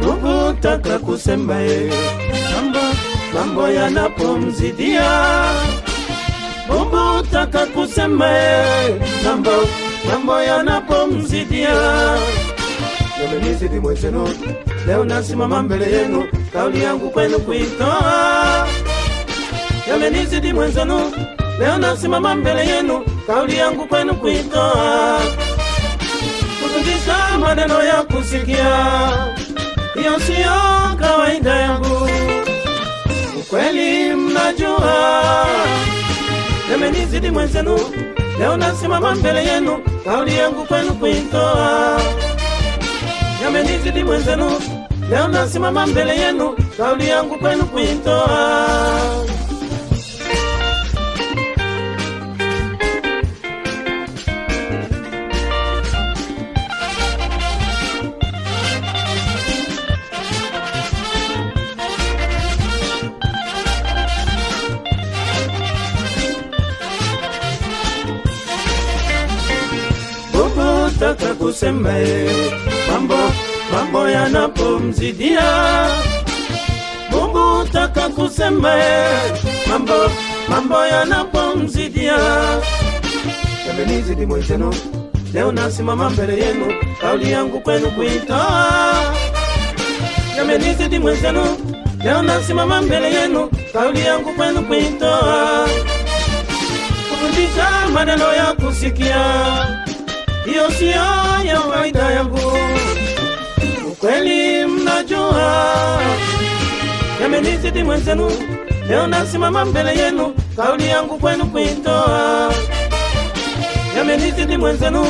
Ukutaka kusema ye mambo mambo yanapomzidia. Taka kusema ye mambo mambo yanapomzidia. Yamenizidi mwenzenu leo nasimama mbele yenu kauli yangu kwenu kuitoa. Yamenizidi mwenzenu leo nasimama mbele yenu. Kauli yangu kwenu kuitoa. Kufundisha maneno ya kusikia. Hiyo siyo kawaida yangu. Ukweli mnajua, yamenizidi mwenzenu, leo nasimama mbele yenu, kauli yangu kwenu kuitoa. Yamenizidi mwenzenu, leo nasimama mbele yenu, kauli yangu kwenu kuitoa. Bubu taka kusema mambo mambo yanapomzidia. Mungu taka kusema mambo mambo yanapomzidia. Yamenizidi mwenzenu, leo nasimama mbele yenu, kauli yangu kwenu kuitoa. Yamenizidi mwenzenu, leo nasimama mbele yenu, kauli yangu kwenu kuitoa. Kufundisha maneno ya kusikia hiyo siyo ya faida yangu. Yamenizidi mwenzenu, leo nasimama mbele yenu, kauli yangu kwenu kuitoa. Yamenizidi mwenzenu,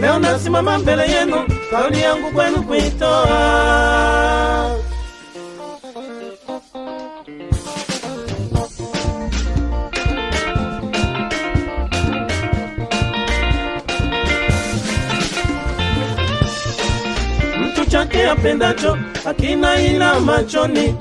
leo nasimama mbele yenu, kauli yangu kwenu kuitoa. mtu chake apendacho akina ila machoni,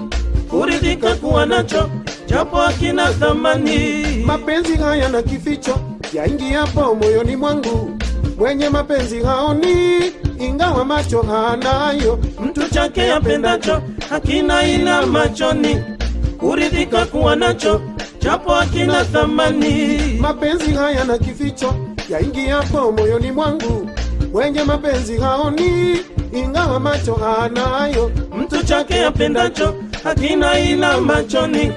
kuridhika kuwa nacho japo akina thamani. mapenzi haya na kificho yaingiapo moyoni mwangu. Mwenye mapenzi haoni ingawa macho hanayo Mtu chake apendacho hakina ila machoni, kuridhika kuwa nacho japo akina thamani. mapenzi haya na kificho yaingiapo moyoni mwangu. Mwenye mapenzi haoni ingawa macho hanayo Mtu chake apendacho akina ila machoni,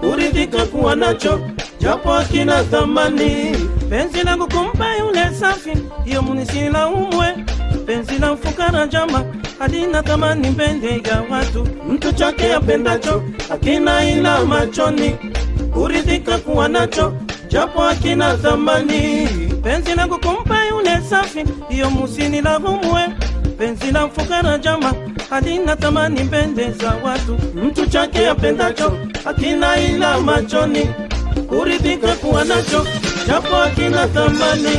kuridhika kuwa nacho japo akina thamani. Penzi langu kumpa yule safi, hiyo umwe Penzi la mfukara jama halina thamani mbele ya watu. Mtu chake apendacho akina ila machoni, kuridhika kuwa nacho japo akina thamani. Penzi langu kumpa yule safi, hiyo umwe penzi la mfukara jama halina tamani mbele za watu. Mtu chake apendacho akina ila machoni, kuridhika kuwa nacho japo akina thamani.